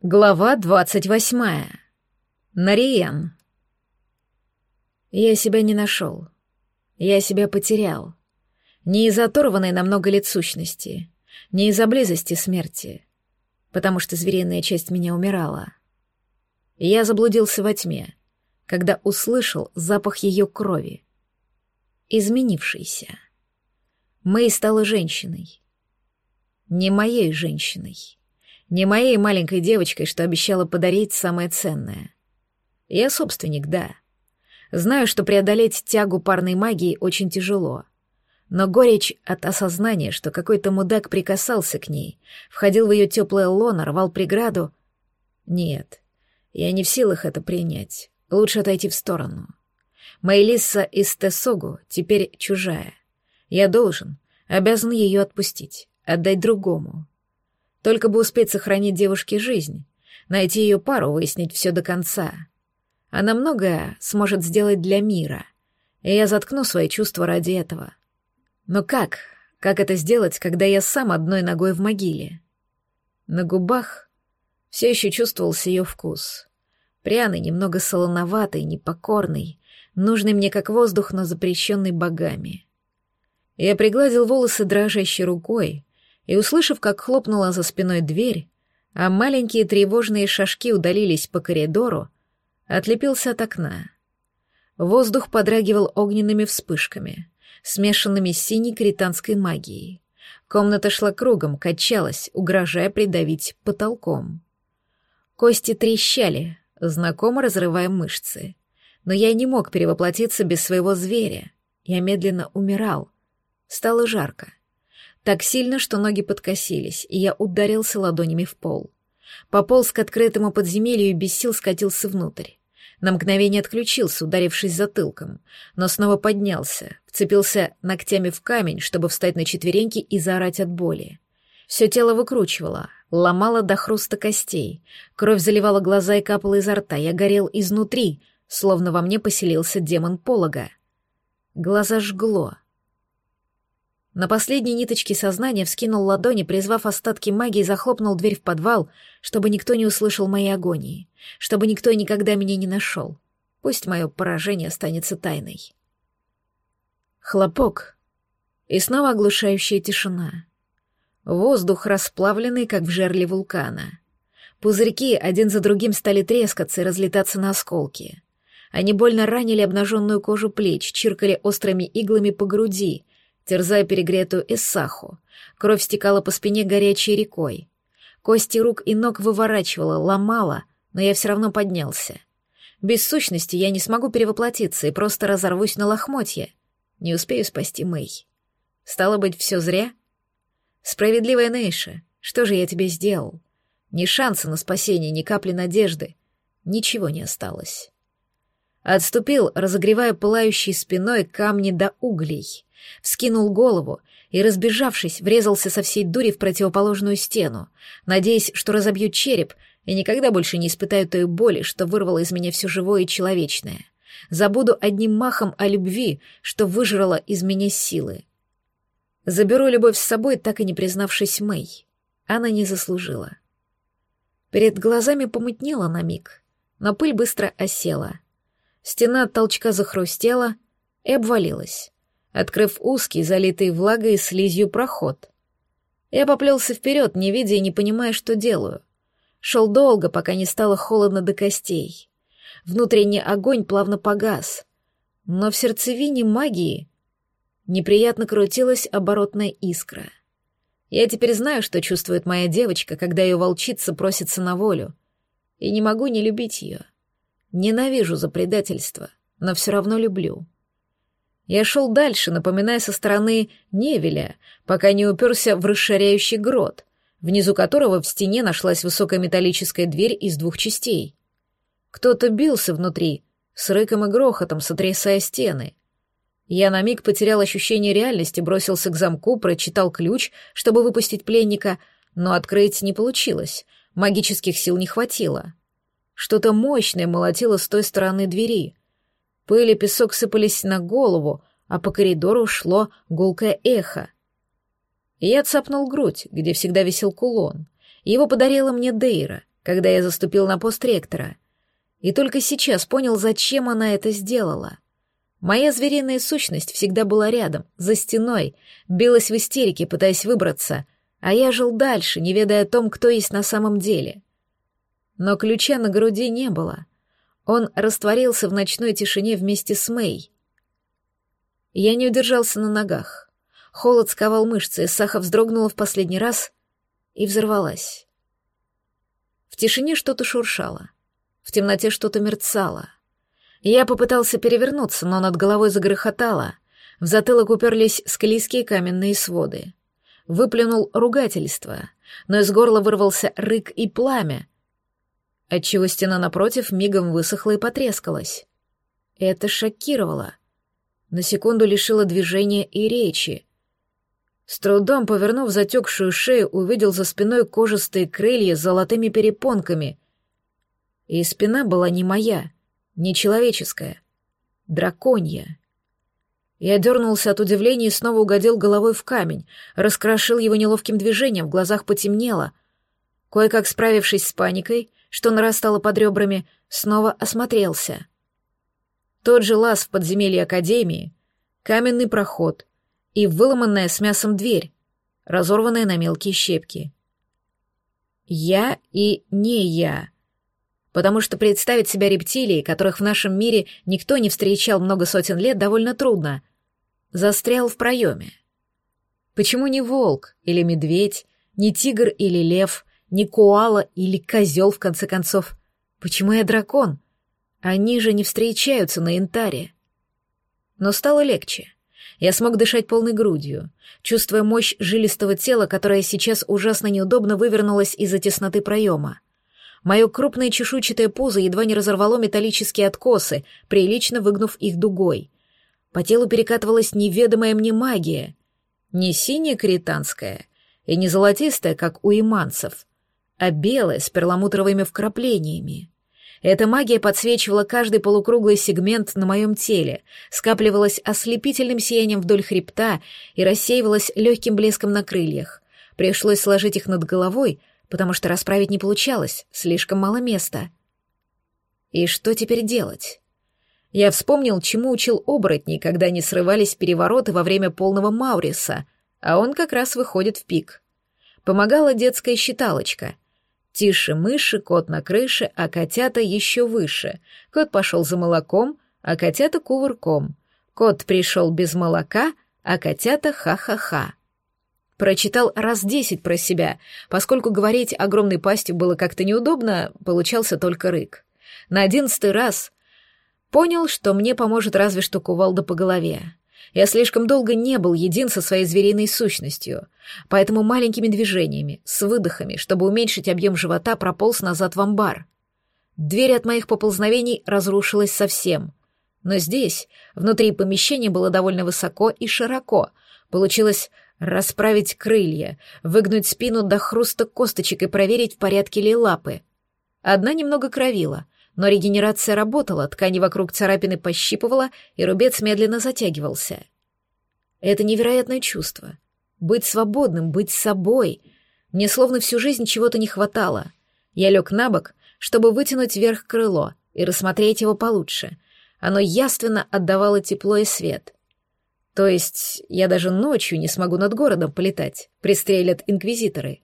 Глава двадцать восьмая. Нариен. Я себя не нашел. Я себя потерял. Не из-за оторванной на много лет сущности, не из-за близости смерти, потому что звериная часть меня умирала. Я заблудился во тьме, когда услышал запах ее крови. Изменившийся. Мэй стала женщиной. Не моей женщиной. Не моей маленькой девочкой, что обещала подарить самое ценное. Я собственник, да. Знаю, что преодолеть тягу парной магии очень тяжело. Но горечь от осознания, что какой-то мудак прикасался к ней, входил в ее теплое лоно, рвал преграду... Нет, я не в силах это принять. Лучше отойти в сторону. Мейлиса из Тесогу теперь чужая. Я должен, обязан ее отпустить, отдать другому. Только бы успеть сохранить девушке жизнь, найти ее пару, выяснить все до конца. Она многое сможет сделать для мира, и я заткну свои чувства ради этого. Но как? Как это сделать, когда я сам одной ногой в могиле? На губах все еще чувствовался ее вкус. Пряный, немного солоноватый, непокорный, нужный мне как воздух, но запрещенный богами. Я пригладил волосы дрожащей рукой, и, услышав, как хлопнула за спиной дверь, а маленькие тревожные шажки удалились по коридору, отлепился от окна. Воздух подрагивал огненными вспышками, смешанными с синей кританской магией. Комната шла кругом, качалась, угрожая придавить потолком. Кости трещали, знакомо разрывая мышцы. Но я не мог перевоплотиться без своего зверя. Я медленно умирал. Стало жарко. Так сильно, что ноги подкосились, и я ударился ладонями в пол. Пополз к открытому подземелью и без сил скатился внутрь. На мгновение отключился, ударившись затылком, но снова поднялся, вцепился ногтями в камень, чтобы встать на четвереньки и заорать от боли. Все тело выкручивало, ломало до хруста костей, кровь заливала глаза и капала изо рта, я горел изнутри, словно во мне поселился демон полога. Глаза жгло, на последней ниточке сознания вскинул ладони, призвав остатки магии, захлопнул дверь в подвал, чтобы никто не услышал моей агонии, чтобы никто никогда меня не нашел. Пусть мое поражение останется тайной. Хлопок. И снова оглушающая тишина. Воздух расплавленный, как в жерле вулкана. Пузырьки один за другим стали трескаться и разлетаться на осколки. Они больно ранили обнаженную кожу плеч, чиркали острыми иглами по груди, терзая перегретую эссаху. Кровь стекала по спине горячей рекой. Кости рук и ног выворачивала, ломала, но я все равно поднялся. Без сущности я не смогу перевоплотиться и просто разорвусь на лохмотье. Не успею спасти Мэй. Стало быть, все зря? Справедливая Нейша, что же я тебе сделал? Ни шанса на спасение, ни капли надежды. Ничего не осталось. Отступил, разогревая пылающей спиной камни до углей вскинул голову и, разбежавшись, врезался со всей дури в противоположную стену, надеясь, что разобью череп и никогда больше не испытаю той боли, что вырвало из меня все живое и человечное. Забуду одним махом о любви, что выжрала из меня силы. Заберу любовь с собой, так и не признавшись Мэй. Она не заслужила. Перед глазами помутнело на миг, но пыль быстро осела. Стена от толчка захрустела и обвалилась открыв узкий, залитый влагой и слизью проход. Я поплелся вперед, не видя и не понимая, что делаю. Шел долго, пока не стало холодно до костей. Внутренний огонь плавно погас. Но в сердцевине магии неприятно крутилась оборотная искра. Я теперь знаю, что чувствует моя девочка, когда ее волчица просится на волю. И не могу не любить ее. Ненавижу за предательство, но все равно люблю. Я шел дальше, напоминая со стороны Невеля, пока не уперся в расширяющий грот, внизу которого в стене нашлась высокая металлическая дверь из двух частей. Кто-то бился внутри, с рыком и грохотом, сотрясая стены. Я на миг потерял ощущение реальности, бросился к замку, прочитал ключ, чтобы выпустить пленника, но открыть не получилось, магических сил не хватило. Что-то мощное молотило с той стороны двери — Пыль и песок сыпались на голову, а по коридору шло гулкое эхо. Я цапнул грудь, где всегда висел кулон. Его подарила мне Дейра, когда я заступил на пост ректора. И только сейчас понял, зачем она это сделала. Моя звериная сущность всегда была рядом, за стеной, билась в истерике, пытаясь выбраться, а я жил дальше, не ведая о том, кто есть на самом деле. Но ключа на груди не было. Он растворился в ночной тишине вместе с Мэй. Я не удержался на ногах. Холод сковал мышцы, Саха вздрогнула в последний раз и взорвалась. В тишине что-то шуршало. В темноте что-то мерцало. Я попытался перевернуться, но над головой загрохотало. В затылок уперлись склизкие каменные своды. Выплюнул ругательство, но из горла вырвался рык и пламя, отчего стена напротив мигом высохла и потрескалась. Это шокировало. На секунду лишило движения и речи. С трудом повернув затекшую шею, увидел за спиной кожистые крылья с золотыми перепонками. И спина была не моя, не человеческая, драконья. Я дернулся от удивления и снова угодил головой в камень, раскрошил его неловким движением, в глазах потемнело. Кое-как справившись с паникой, что нарастало под ребрами, снова осмотрелся. Тот же лаз в подземелье Академии, каменный проход и выломанная с мясом дверь, разорванная на мелкие щепки. Я и не я. Потому что представить себя рептилией, которых в нашем мире никто не встречал много сотен лет, довольно трудно. Застрял в проеме. Почему не волк или медведь, не тигр или лев, не коала или козел, в конце концов. Почему я дракон? Они же не встречаются на янтаре. Но стало легче. Я смог дышать полной грудью, чувствуя мощь жилистого тела, которое сейчас ужасно неудобно вывернулось из-за тесноты проема. Мое крупное чешуйчатое пузо едва не разорвало металлические откосы, прилично выгнув их дугой. По телу перекатывалась неведомая мне магия. Не синяя кританская и не золотистая, как у иманцев, а белая с перламутровыми вкраплениями. Эта магия подсвечивала каждый полукруглый сегмент на моем теле, скапливалась ослепительным сиянием вдоль хребта и рассеивалась легким блеском на крыльях. Пришлось сложить их над головой, потому что расправить не получалось, слишком мало места. И что теперь делать? Я вспомнил, чему учил оборотней, когда они срывались перевороты во время полного Мауриса, а он как раз выходит в пик. Помогала детская считалочка — Тише мыши, кот на крыше, а котята еще выше. Кот пошел за молоком, а котята кувырком. Кот пришел без молока, а котята ха-ха-ха. Прочитал раз десять про себя. Поскольку говорить огромной пастью было как-то неудобно, получался только рык. На одиннадцатый раз понял, что мне поможет разве что кувалда по голове. Я слишком долго не был един со своей звериной сущностью, поэтому маленькими движениями, с выдохами, чтобы уменьшить объем живота, прополз назад в амбар. Дверь от моих поползновений разрушилась совсем. Но здесь, внутри помещения, было довольно высоко и широко. Получилось расправить крылья, выгнуть спину до хруста косточек и проверить, в порядке ли лапы. Одна немного кровила — но регенерация работала, ткани вокруг царапины пощипывала, и рубец медленно затягивался. Это невероятное чувство. Быть свободным, быть собой. Мне словно всю жизнь чего-то не хватало. Я лег на бок, чтобы вытянуть вверх крыло и рассмотреть его получше. Оно яственно отдавало тепло и свет. То есть я даже ночью не смогу над городом полетать, пристрелят инквизиторы.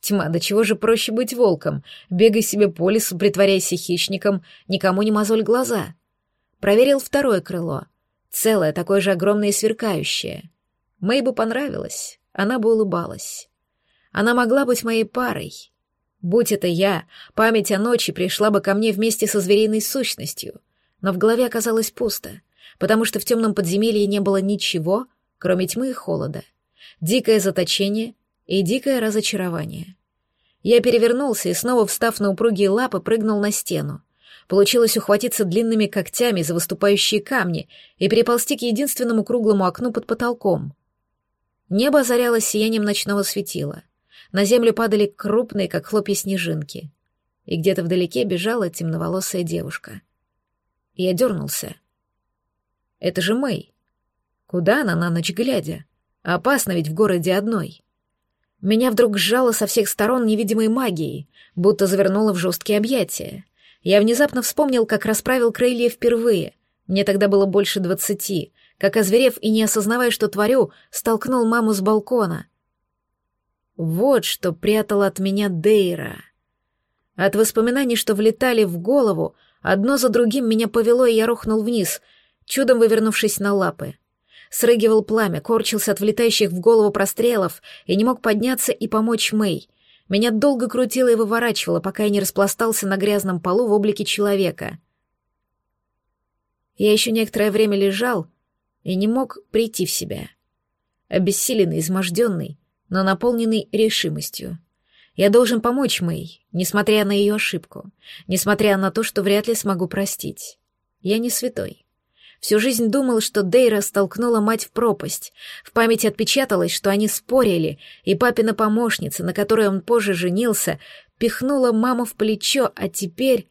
Тьма, да чего же проще быть волком? Бегай себе по лесу, притворяйся хищником, никому не мозоль глаза. Проверил второе крыло. Целое, такое же огромное и сверкающее. Мэй бы понравилось, она бы улыбалась. Она могла быть моей парой. Будь это я, память о ночи пришла бы ко мне вместе со звериной сущностью. Но в голове оказалось пусто, потому что в темном подземелье не было ничего, кроме тьмы и холода. Дикое заточение и дикое разочарование. Я перевернулся и, снова встав на упругие лапы, прыгнул на стену. Получилось ухватиться длинными когтями за выступающие камни и переползти к единственному круглому окну под потолком. Небо озарялось сиянием ночного светила. На землю падали крупные, как хлопья, снежинки. И где-то вдалеке бежала темноволосая девушка. Я дернулся. Это же Мэй. Куда она на ночь глядя? Опасно ведь в городе одной. Меня вдруг сжало со всех сторон невидимой магией, будто завернуло в жесткие объятия. Я внезапно вспомнил, как расправил крылья впервые. Мне тогда было больше двадцати, как, озверев и не осознавая, что творю, столкнул маму с балкона. Вот что прятал от меня Дейра. От воспоминаний, что влетали в голову, одно за другим меня повело, и я рухнул вниз, чудом вывернувшись на лапы. Срыгивал пламя, корчился от влетающих в голову прострелов и не мог подняться и помочь Мэй. Меня долго крутило и выворачивало, пока я не распластался на грязном полу в облике человека. Я еще некоторое время лежал и не мог прийти в себя. Обессиленный, изможденный, но наполненный решимостью. Я должен помочь Мэй, несмотря на ее ошибку, несмотря на то, что вряд ли смогу простить. Я не святой. Всю жизнь думал, что Дейра столкнула мать в пропасть. В памяти отпечаталось, что они спорили, и папина помощница, на которой он позже женился, пихнула маму в плечо, а теперь...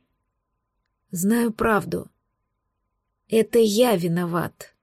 Знаю правду. Это я виноват.